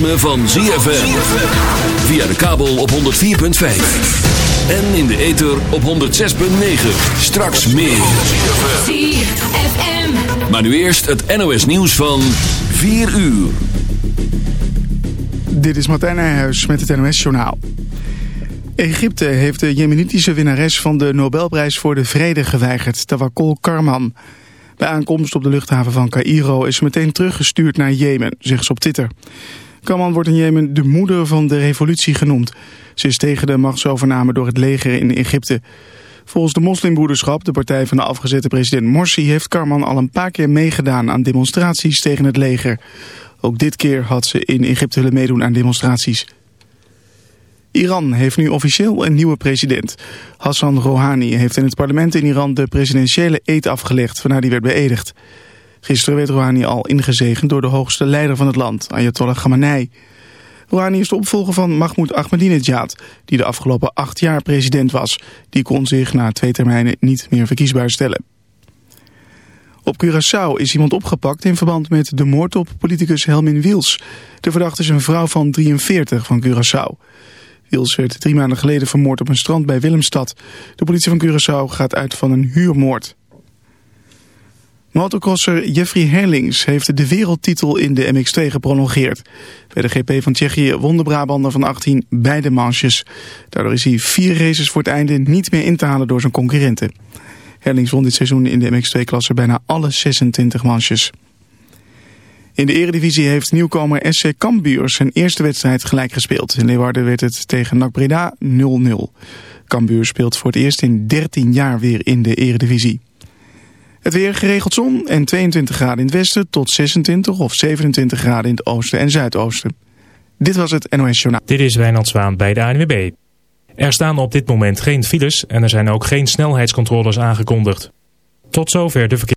ritme van ZFM. Via de kabel op 104.5. En in de ether op 106.9. Straks meer. ZFM. Maar nu eerst het NOS nieuws van 4 uur. Dit is Martijn Nijhuis met het NOS-journaal. Egypte heeft de jemenitische winnares van de Nobelprijs voor de Vrede geweigerd, Tawakkol Karman. Bij aankomst op de luchthaven van Cairo is ze meteen teruggestuurd naar Jemen, zegt ze op Twitter. Karman wordt in Jemen de moeder van de revolutie genoemd. Ze is tegen de machtsovername door het leger in Egypte. Volgens de moslimbroederschap, de partij van de afgezette president Morsi... heeft Karman al een paar keer meegedaan aan demonstraties tegen het leger. Ook dit keer had ze in Egypte willen meedoen aan demonstraties. Iran heeft nu officieel een nieuwe president. Hassan Rouhani heeft in het parlement in Iran de presidentiële eed afgelegd... waarna die werd beëdigd. Gisteren werd Rouhani al ingezegend door de hoogste leider van het land, Ayatollah Khamenei. Rouhani is de opvolger van Mahmoud Ahmadinejad, die de afgelopen acht jaar president was. Die kon zich na twee termijnen niet meer verkiesbaar stellen. Op Curaçao is iemand opgepakt in verband met de moord op politicus Helmin Wiels. De verdachte is een vrouw van 43 van Curaçao. Wiels werd drie maanden geleden vermoord op een strand bij Willemstad. De politie van Curaçao gaat uit van een huurmoord. Motocrosser Jeffrey Herlings heeft de wereldtitel in de MX2 geprolongeerd. Bij de GP van Tsjechië won de Brabander van 18 beide manches. Daardoor is hij vier races voor het einde niet meer in te halen door zijn concurrenten. Herlings won dit seizoen in de MX2-klasse bijna alle 26 manches. In de eredivisie heeft nieuwkomer SC Cambuur zijn eerste wedstrijd gelijk gespeeld. In Leeuwarden werd het tegen NAC Breda 0-0. Cambuur speelt voor het eerst in 13 jaar weer in de eredivisie. Het weer geregeld zon en 22 graden in het westen tot 26 of 27 graden in het oosten en zuidoosten. Dit was het NOS Journaal. Dit is Wijnand Zwaan bij de ANWB. Er staan op dit moment geen files en er zijn ook geen snelheidscontroles aangekondigd. Tot zover de verkeer.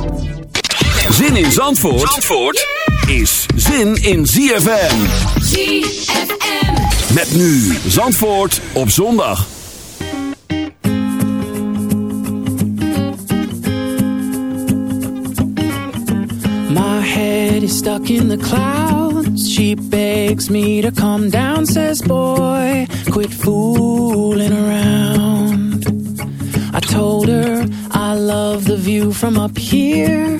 Zin in Zandvoort, Zandvoort is zin in ZFM. ZFM. Met nu Zandvoort op zondag. My head is stuck in the clouds. She begs me to come down, says, Boy, quit fooling around. I told her I love the view from up here.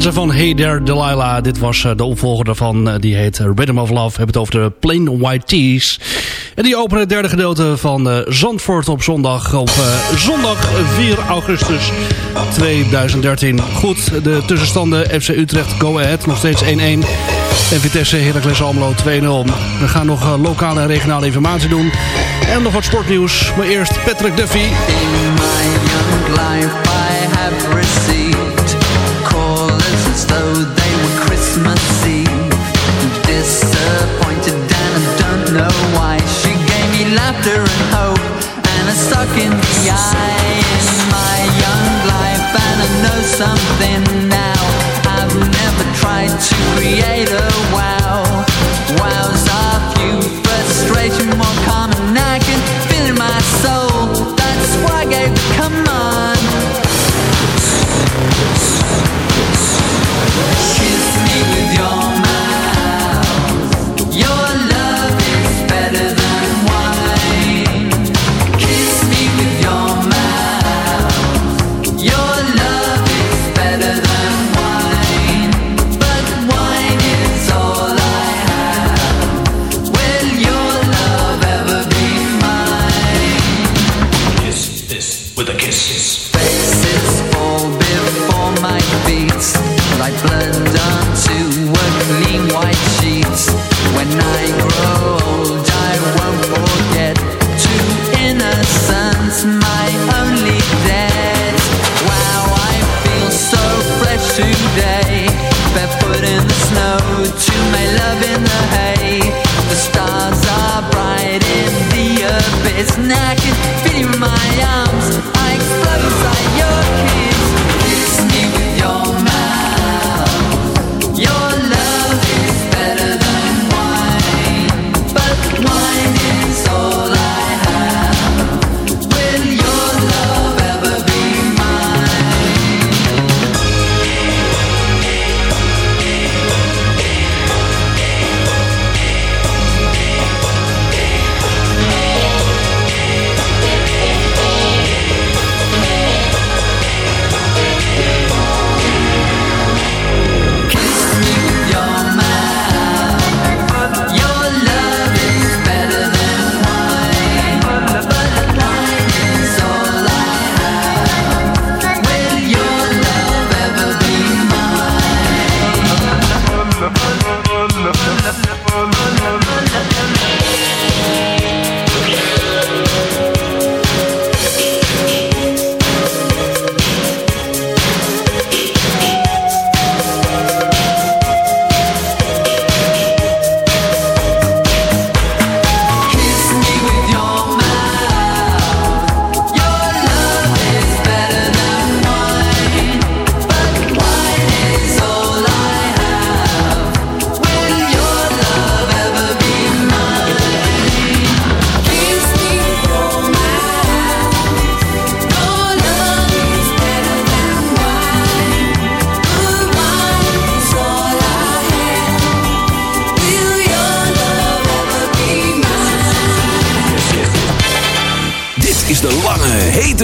ze van Hey There Delilah. Dit was eh, de opvolger daarvan. eh, Die heet Rhythm of Love. We hebben het over de Plain White Tees. En die openen het derde gedeelte van eh, Zandvoort op zondag. Op zondag 4 augustus 2013. Goed, de tussenstanden FC Utrecht Go Ahead nog steeds 1-1. En Vitesse Heracles Almelo 2-0. We gaan nog lokale en regionale informatie doen. En nog wat sportnieuws. Maar eerst Patrick Duffy. young life I have received sock in the eye in my young life. And I know something now. I've never tried to create a wow.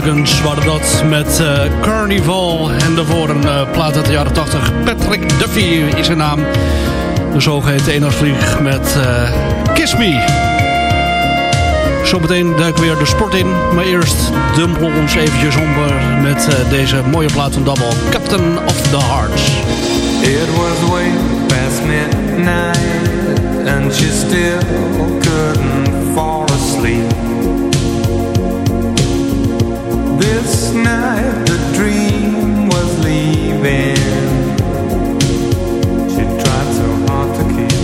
Cardigans waren dat met eh, Carnival. En daarvoor een eh, plaat uit de jaren 80. Patrick Duffy is zijn naam. De zogeheten eendagsvlieg met eh, Kiss Me. Zometeen duiken we weer de sport in. Maar eerst dumpelen we ons eventjes onder met deze mooie plaat van Double. Captain of the Hearts. It was way past midnight, and she still couldn't fall asleep. This night the dream was leaving. She tried so hard to keep.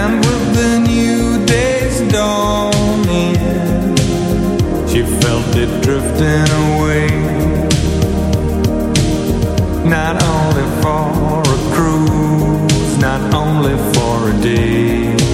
And with the new day's dawning, she felt it drifting away. Not only for a cruise, not only for a day.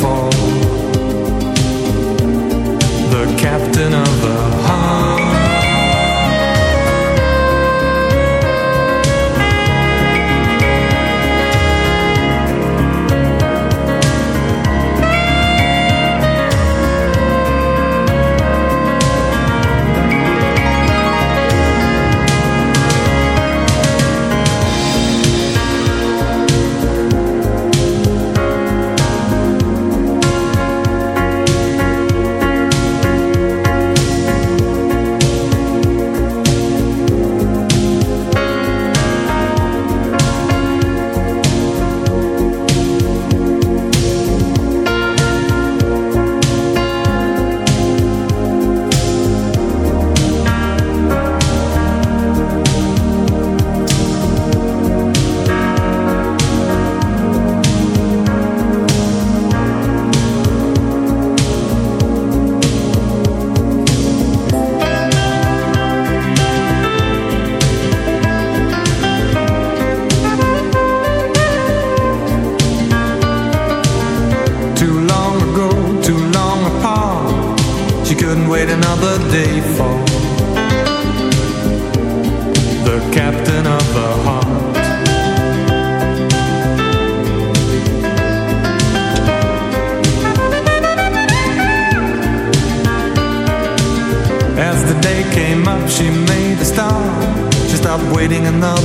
for waiting enough.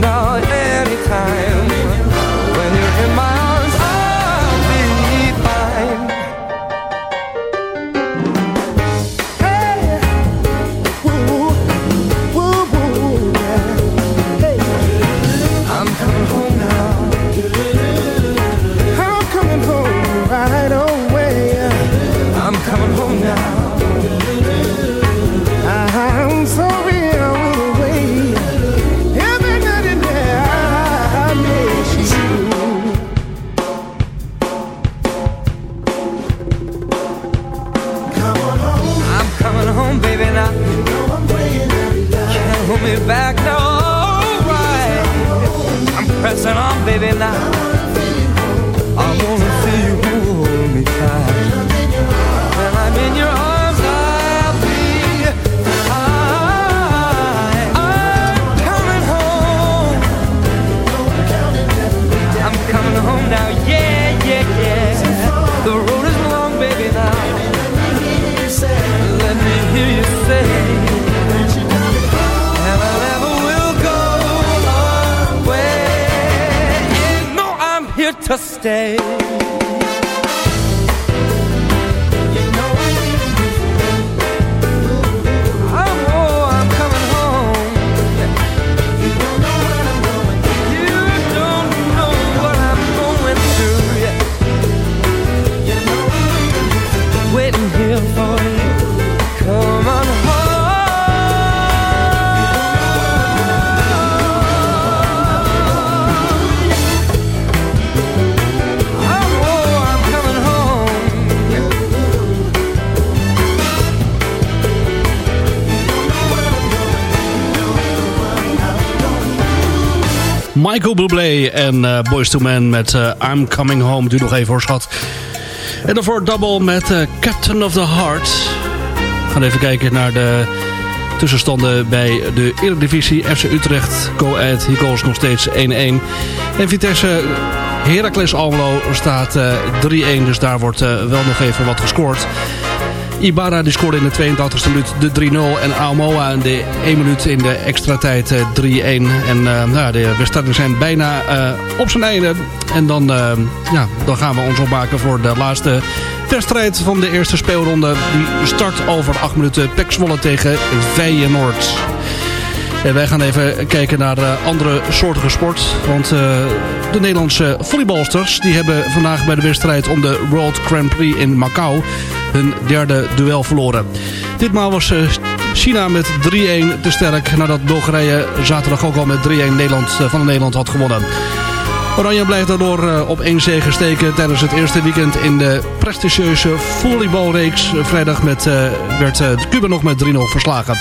Now Michael Bublé en eh, Boys to Men met eh, I'm Coming Home. Duur nog even voor schat. En daarvoor Double met eh, Captain of the Heart. We gaan even kijken naar de tussenstanden bij de Eredivisie. FC Utrecht, Go Ahead, hier goals nog steeds 1-1. En Vitesse Heracles Almelo staat eh, 3-1. Dus daar wordt wel nog even wat gescoord. Ibarra die scoorde in de 82e minuut de 3-0. En Aomoa in de 1 minuut in de extra tijd eh, 3-1. En eh, nou, de wedstrijden zijn bijna eh, op zijn einde. En dan, eh, ja, dan gaan we ons opmaken voor de laatste wedstrijd van de eerste speelronde. Die start over 8 minuten. Pek Zwolle tegen Feyenoord. En wij gaan even kijken naar eh, andere soortige sport. Want eh, de Nederlandse volleybalsters... die hebben vandaag bij de wedstrijd om de World Grand Prix in Macau... hun derde duel verloren. Ditmaal was eh, China met 3-1 te sterk nadat Bulgarije zaterdag ook al met 3-1 Nederland, eh, van Nederland had gewonnen. Oranje blijft daardoor eh, op één zege steken tijdens het eerste weekend in de prestigieuze volleybalreeks. Vrijdag met, werd Cuba nog met 3-0 verslagen.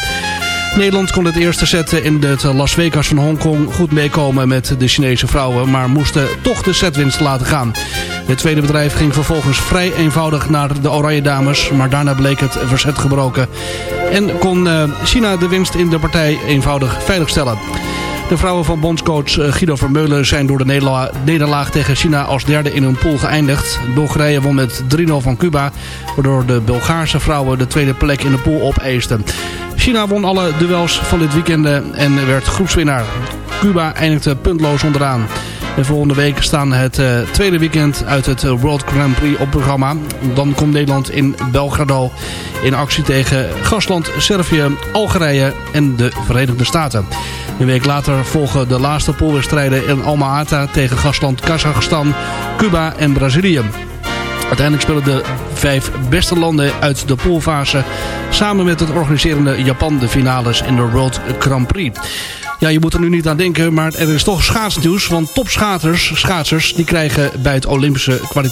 Nederland kon het eerste set in het Las Vegas van Hongkong goed meekomen met de Chinese vrouwen, maar moesten toch de setwinst laten gaan. Het tweede bedrijf ging vervolgens vrij eenvoudig naar de Oranje Dames, maar daarna bleek het verzet gebroken en kon eh, China de winst in de partij eenvoudig veiligstellen. De vrouwen van bondscoach eh, Guido Vermeulen zijn door de nederla- nederlaag tegen China als derde in hun pool geëindigd. Bulgarije won met 3-0 van Cuba, waardoor de Bulgaarse vrouwen de tweede plek in de pool opeisten. China won alle duels van dit weekend en werd groepswinnaar. Cuba eindigde puntloos onderaan. En volgende week staan het eh, tweede weekend uit het eh, World Grand Prix op programma. Dan komt Nederland in Belgrado in actie tegen gastland Servië, Algerije en de Verenigde Staten. Een week later volgen de laatste poolwedstrijden in Alma-Ata tegen gastland Kazachstan, Cuba en Brazilië. Uiteindelijk spelen de vijf beste landen uit de poolfase samen met het organiserende Japan de finales in de World Grand Prix. Ja, je moet er nu niet aan denken, maar er is toch schaatsnieuws. Want topschaatsers schaatsers, die krijgen bij het Olympische kwali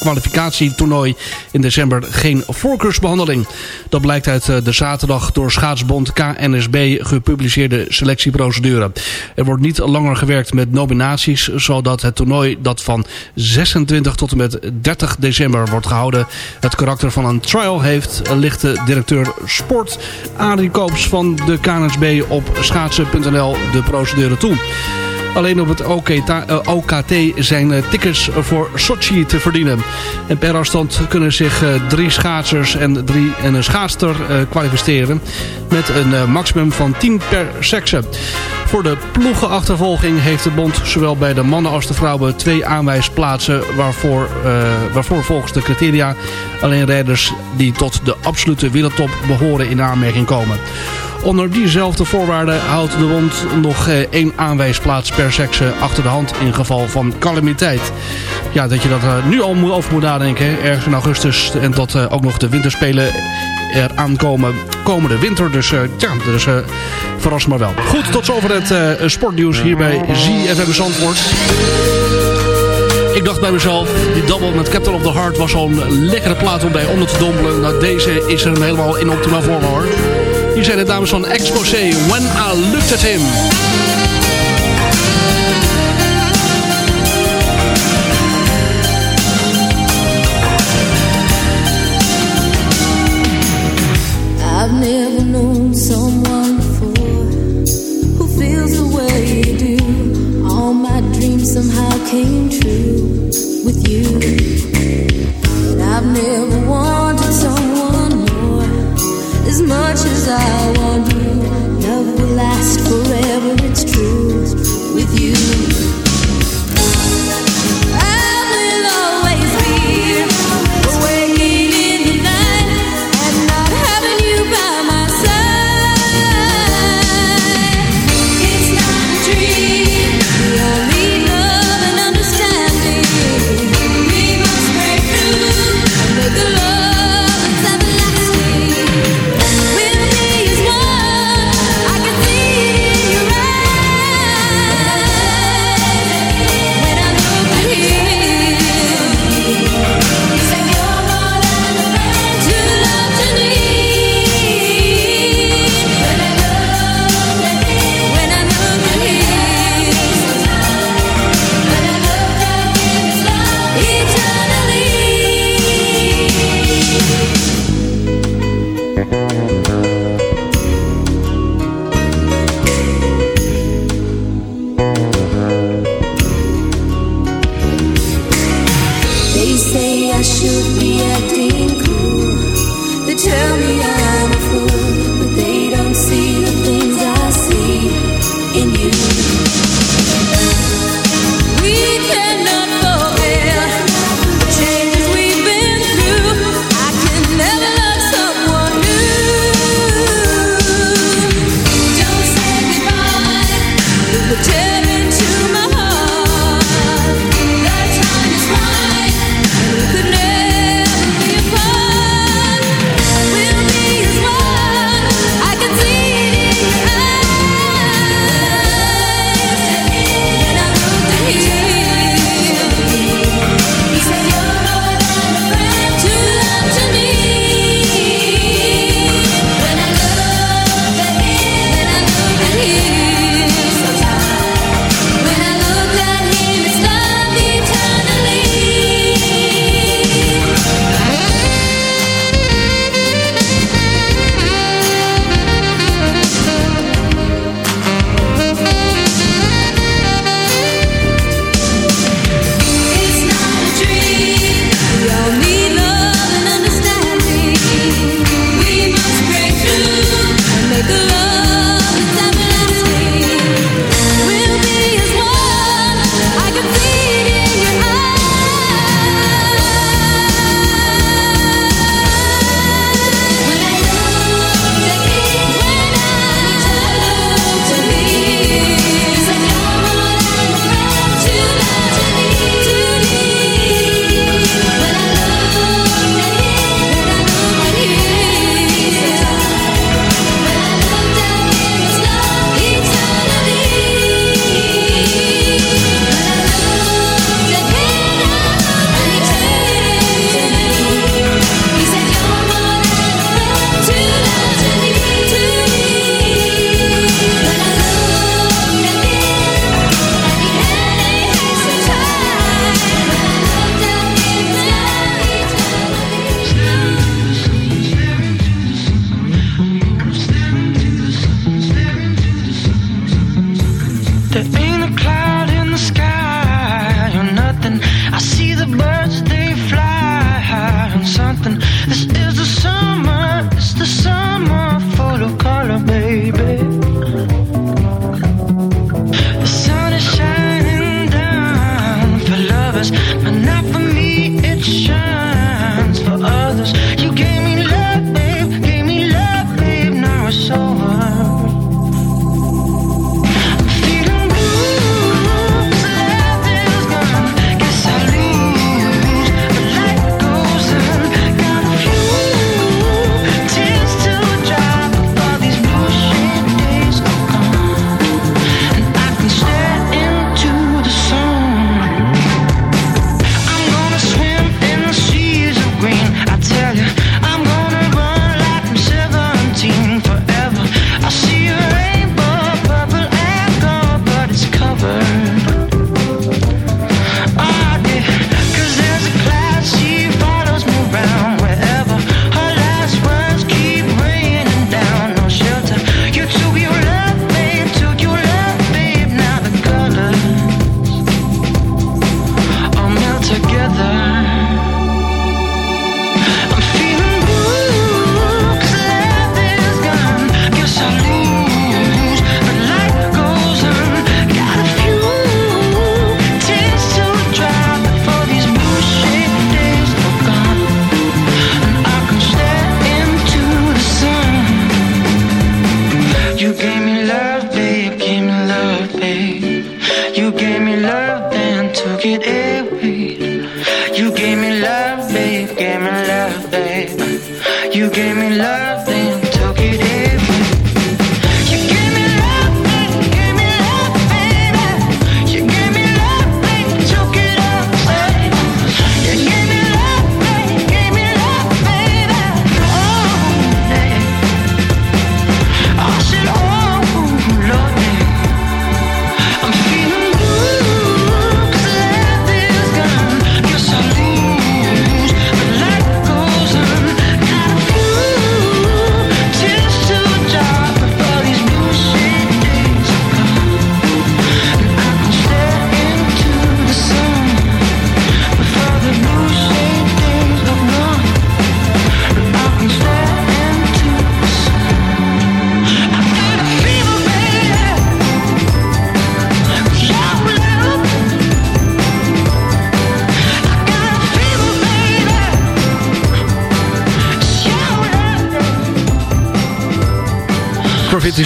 kwalificatietoernooi in december geen voorkeursbehandeling. Dat blijkt uit eh, de zaterdag door schaatsbond KNSB gepubliceerde selectieprocedure. Er wordt niet langer gewerkt met nominaties, zodat het toernooi dat van 26 tot en met 30 december wordt gehouden het karakter van een trial heeft, ligt de directeur sport Adrie Koops van de KNSB op schaatsen.nl de procedure toe. Alleen op het OKT, eh, zijn eh, tickets voor Sochi te verdienen. En per afstand kunnen zich eh, drie schaatsers en, drie, en een schaatster kwalificeren. Met een maximum van 10 per sekse. Voor de ploegenachtervolging heeft de bond zowel bij de mannen als de vrouwen twee aanwijsplaatsen waarvoor, waarvoor volgens de criteria alleen rijders die tot de absolute wereldtop behoren in aanmerking komen. Onder diezelfde voorwaarden houdt de bond nog eh, één aanwijsplaats per sekse achter de hand in geval van calamiteit. Ja, dat je dat eh, nu al over moet nadenken, ergens in augustus. En dat eh, ook nog de winterspelen eraan komen komende winter. Dus eh, ja, dus, verras maar wel. Goed, tot zover het eh, sportnieuws hier bij ZFM Zandvoort. Ik dacht bij mezelf, die double met Captain of the Heart was zo'n lekkere plaat om bij onder te dompelen. Nou, deze is er helemaal in optimaal vorm hoor. Hier zijn de dames van Exposé, When I Looked at Him.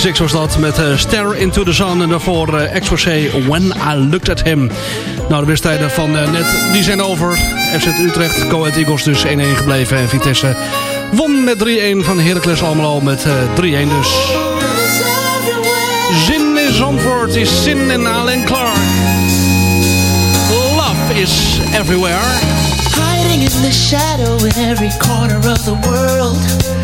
Six was dat met eh, uh, Stare Into The Sun en daarvoor eh, uh, Exposé When I Looked At Him. Nou, de wedstrijden van eh, net die zijn over. FC Utrecht, Coët Eagles dus 1-1 gebleven en Vitesse won met 3-1 van Heracles Almelo met 3-1 dus. Zin in Zandvoort is zin in Alain Clark. Love is everywhere. Hiding in the shadow in every corner of the world.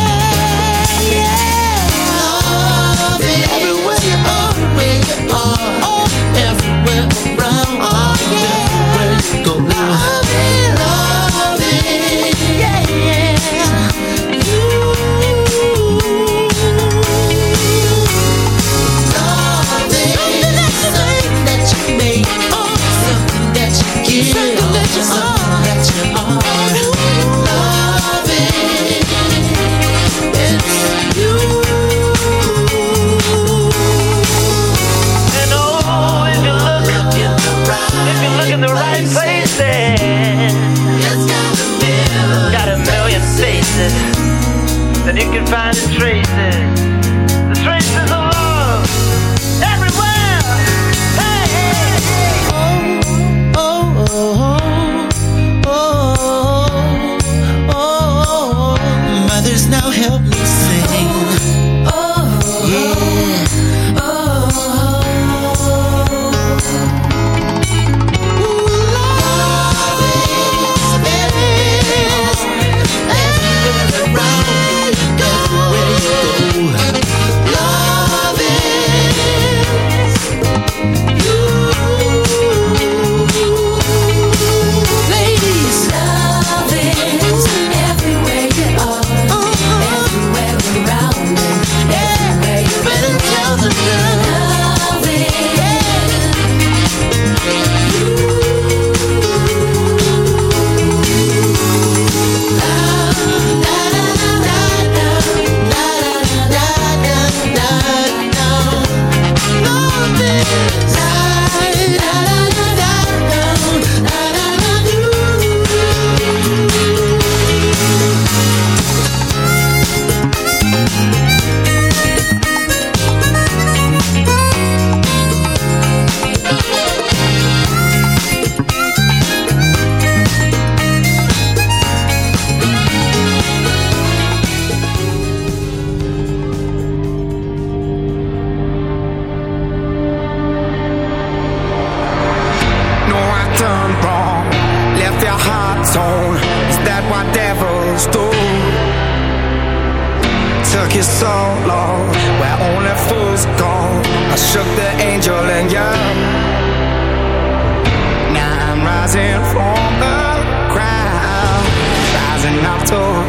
can find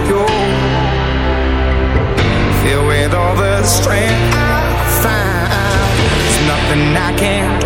you. Filled with all the strength I find, there's nothing I can't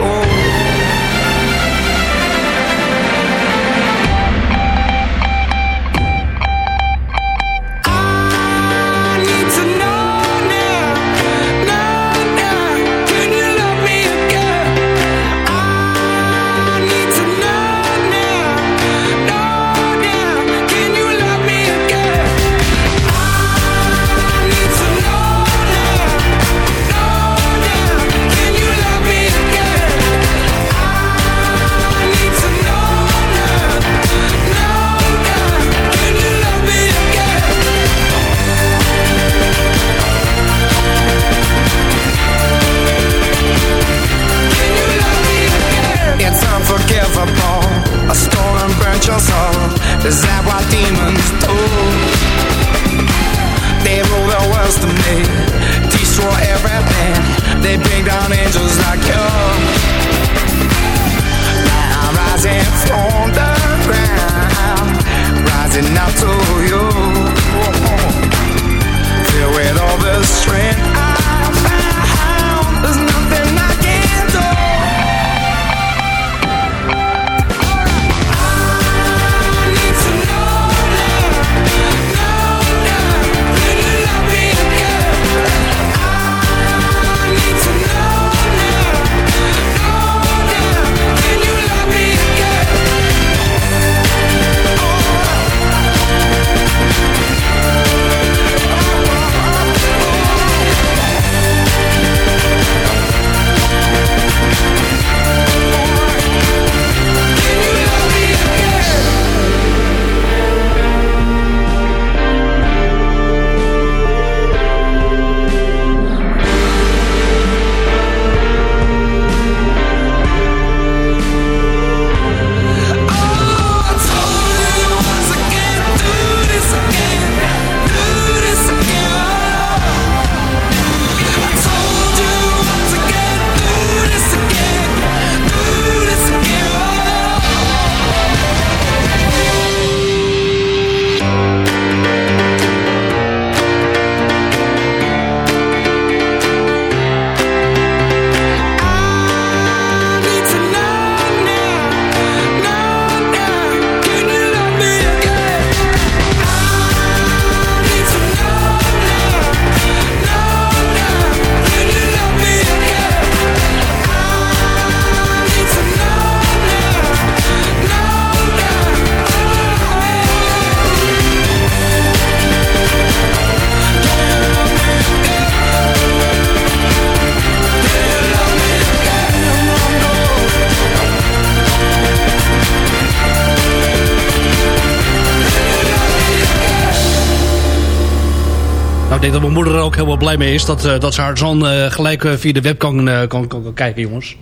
mee is. Dat, eh, dat ze haar zoon eh, gelijk eh, via de web kan, kan, kan, kijken, jongens.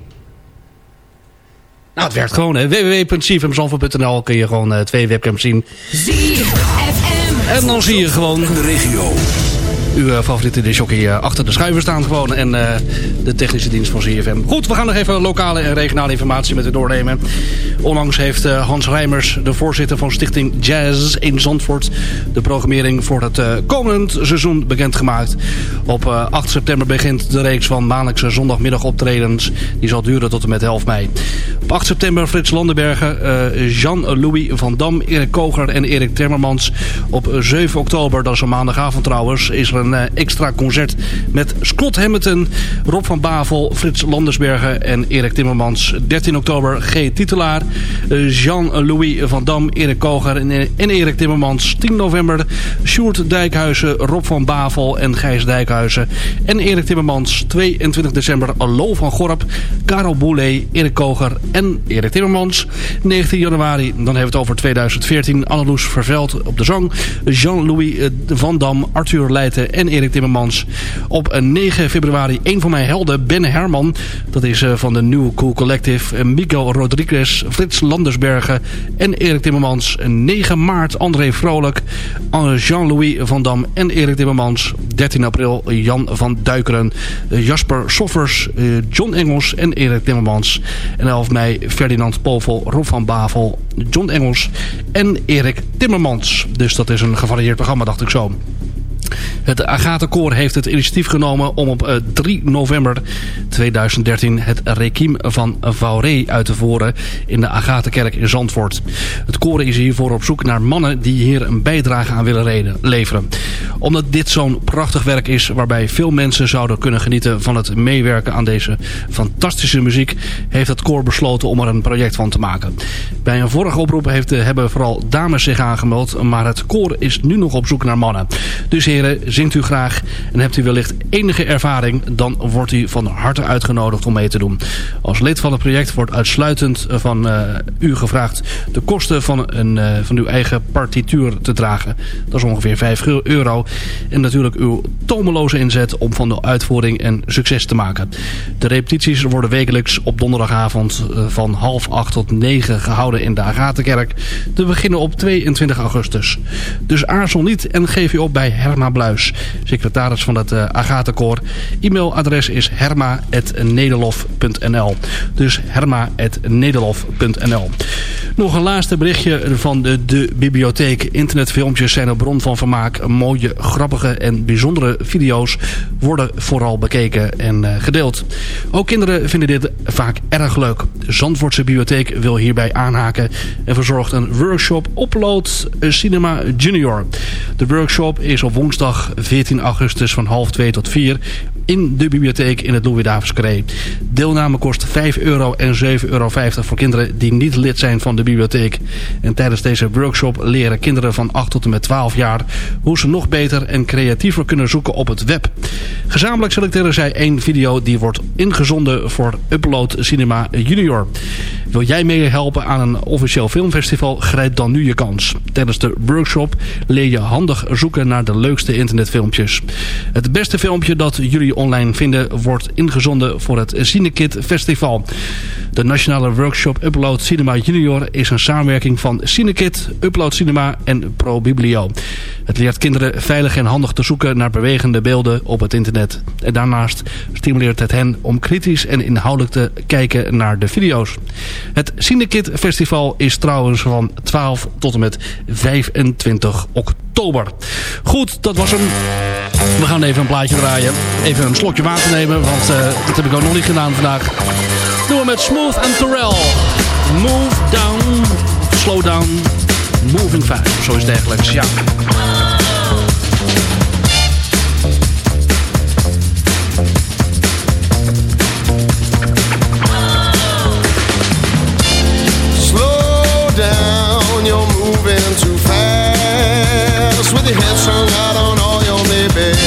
Nou, het werkt gewoon. hè. www.cfmzandvoort.nl kun je gewoon twee webcams zien. En dan zie je gewoon de regio. Uw eh, favoriete disjockey eh, achter de schuiven staan gewoon. En eh, de technische dienst van CFM. Goed, we gaan nog even lokale en regionale informatie met u doornemen. Onlangs heeft Hans Rijmers, de voorzitter van Stichting Jazz in Zandvoort... de programmering voor het komend seizoen bekendgemaakt. Op eh, 8 september begint de reeks van maandelijkse zondagmiddagoptredens. Die zal duren tot en met 11 mei. Op 8 september Frits Landenbergen, Jean-Louis van Dam, Erik Koger en Erik Temmermans. Op 7 oktober, dat is een maandagavond trouwens, is er een eh, extra concert met Scott Hamilton, Rob van Bavel, Frits Landersbergen en Erik Timmermans. 13 oktober G. Titelaar, eh, Jean-Louis van Dam, Erik Koger en, en Erik Timmermans. 10 november Sjoerd Dijkhuizen, Rob van Bavel en Gijs Dijkhuizen. En Erik Timmermans. 22 december Lo van Gorp, Karel Boulet, Erik Koger en Erik Timmermans. 19 januari, dan hebben we het over 2014. Anneloes Verveld op de zang. Jean-Louis eh, van Dam, Arthur Leijten en Erik Timmermans. Op 9 februari een van mijn helden, Ben Herman. Dat is eh, van de New Cool Collective. Eh, Miguel Rodriguez, Frits Landersbergen en Erik Timmermans. 9 maart André Vrolijk, Jean-Louis van Dam en Erik Timmermans. 13 april Jan van Duikeren, eh, Jasper Soffers, John Engels en Erik Timmermans. En 11 mei Ferdinand Povel, Rob van Bavel, John Engels en Erik Timmermans. Dus dat is een gevarieerd programma, dacht ik zo. Het Agatha-koor heeft het initiatief genomen om op eh, 3 november 2013 het Requiem van Vauré uit te voeren in de Agatha-kerk in Zandvoort. Het koor is hiervoor op zoek naar mannen die hier een bijdrage aan willen leveren. Omdat dit zo'n prachtig werk is waarbij veel mensen zouden kunnen genieten van het meewerken aan deze fantastische muziek, heeft het koor besloten om er een project van te maken. Bij een vorige oproep eh, hebben vooral dames zich aangemeld, maar het koor is nu nog op zoek naar mannen. Dus heren, zingt u graag en hebt u wellicht enige ervaring, dan wordt u van harte uitgenodigd om mee te doen. Als lid van het project wordt uitsluitend van eh, u gevraagd de kosten van, een, eh, van uw eigen partituur te dragen. Dat is ongeveer 5 euro. En natuurlijk uw tomeloze inzet om van de uitvoering een succes te maken. De repetities worden wekelijks op donderdagavond eh, van half acht tot negen gehouden in de Agatenkerk. Te beginnen op 22 augustus. Dus aarzel niet en geef u op bij Herma Bluis, secretaris van het uh, Agatenkoor. E-mailadres is herma.nederlof.nl Dus herma.nederlof.nl Nog een laatste berichtje van de, de bibliotheek. Internetfilmpjes zijn een bron van vermaak. Mooie, grappige en bijzondere video's worden vooral bekeken en uh, gedeeld. Ook kinderen vinden dit vaak erg leuk. De Zandvoortse bibliotheek wil hierbij aanhaken en verzorgt een workshop Upload Cinema Junior. De workshop is op woensdag 14 augustus van half 2 tot 4 in de bibliotheek in het Carré. Deelname kost 5 euro en 7,50 euro voor kinderen die niet lid zijn van de bibliotheek. En tijdens deze workshop leren kinderen van 8 tot en met 12 jaar hoe ze nog beter en creatiever kunnen zoeken op het web. Gezamenlijk selecteren zij één video die wordt ingezonden voor Upload Cinema Junior. Wil jij meehelpen aan een officieel filmfestival? Grijp dan nu je kans. Tijdens de workshop leer je handig zoeken naar de leukste internetfilmpjes. Het beste filmpje dat jullie online vinden wordt ingezonden voor het Cinekit Festival. De nationale workshop Upload Cinema Junior is een samenwerking van Cinekit, Upload Cinema en ProBiblio. Het leert kinderen veilig en handig te zoeken naar bewegende beelden op het internet. En daarnaast stimuleert het hen om kritisch en inhoudelijk te kijken naar de video's. Het Cinekit Festival is trouwens van 12 tot en met 25 oktober. Goed, dat was hem. We gaan even een plaatje draaien. Even een slokje water nemen, want uh, dat heb ik ook nog niet gedaan vandaag. Doen we met Smooth en Terrell. Move down, slow down, moving fast. Zoiets dergelijks, ja. With your head strung out on all your neighbors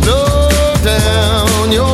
Slow down, your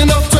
enough to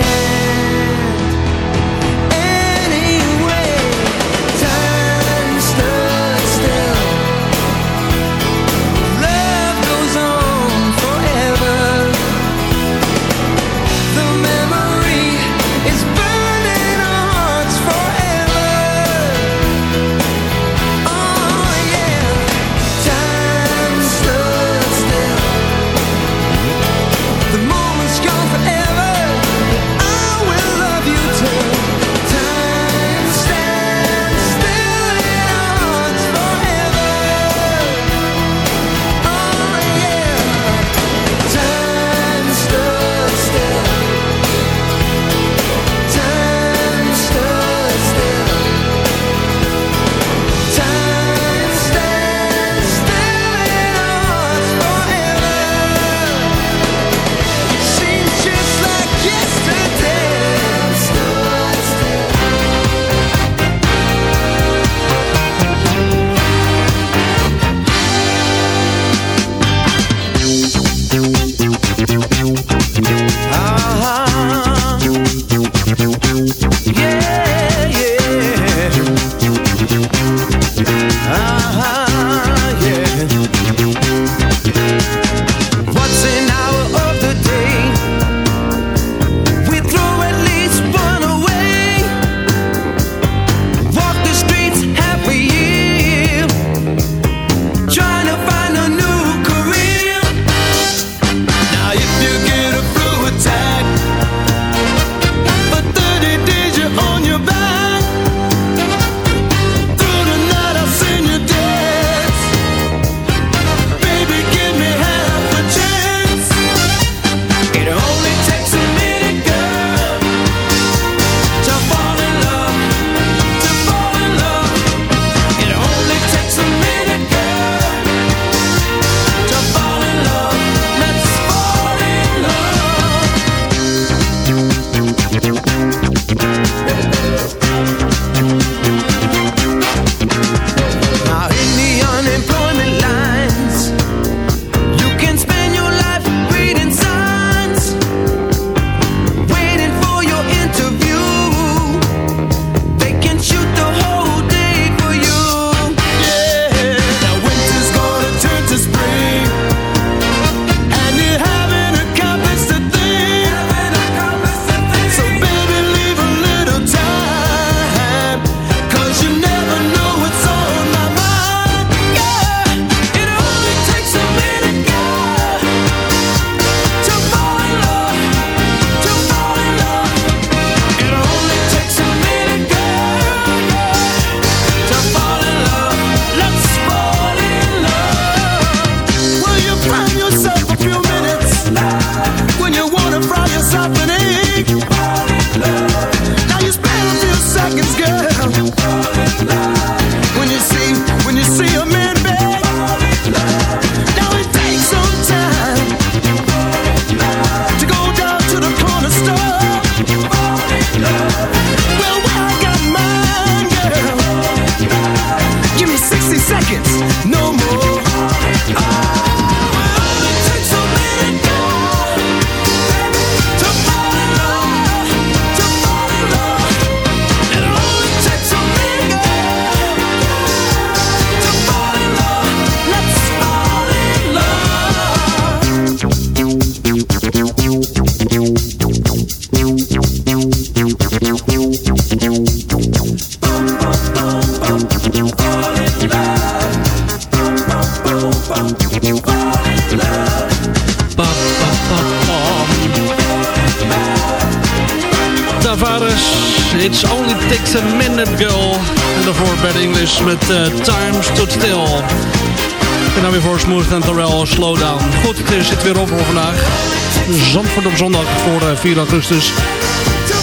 Op zondag voor eh, 4 augustus.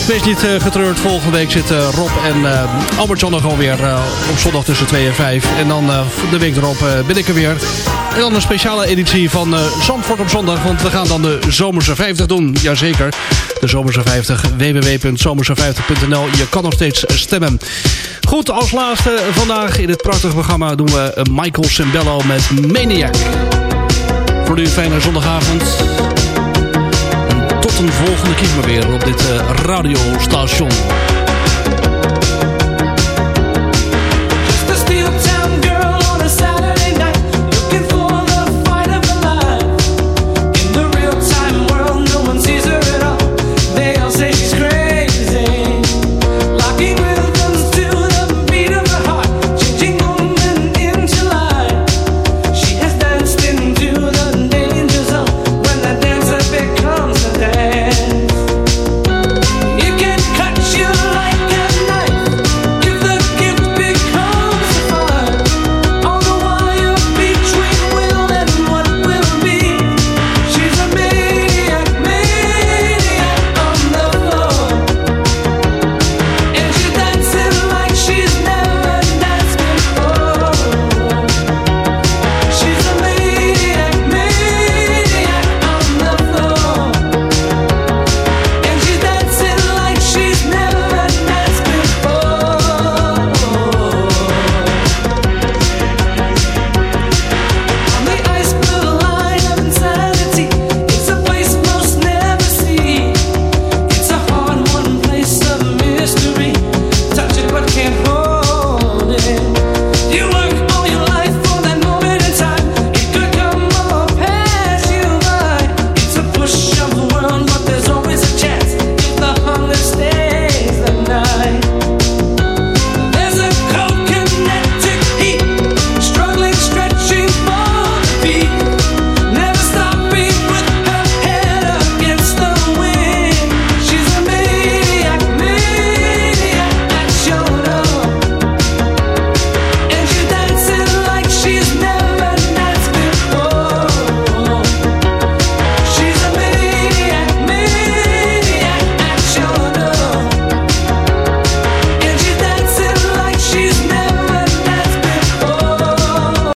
Wees niet eh, getreurd, volgende week zitten Rob en eh, Albert Jan er gewoon weer eh, op zondag tussen 2 en 5. En dan eh, de week erop eh, ben ik er weer. En dan een speciale editie van eh, Zandvoort op zondag, want we gaan dan de Zomerse 50 doen. Jazeker, de Zomerse 50, www.zomerse50.nl. Je kan nog steeds stemmen. Goed, als laatste vandaag in dit prachtige programma doen we eh, Michael Cimbello met Maniac. Voor u een fijne zondagavond. Tot volgende keer maar weer op dit eh, radiostation.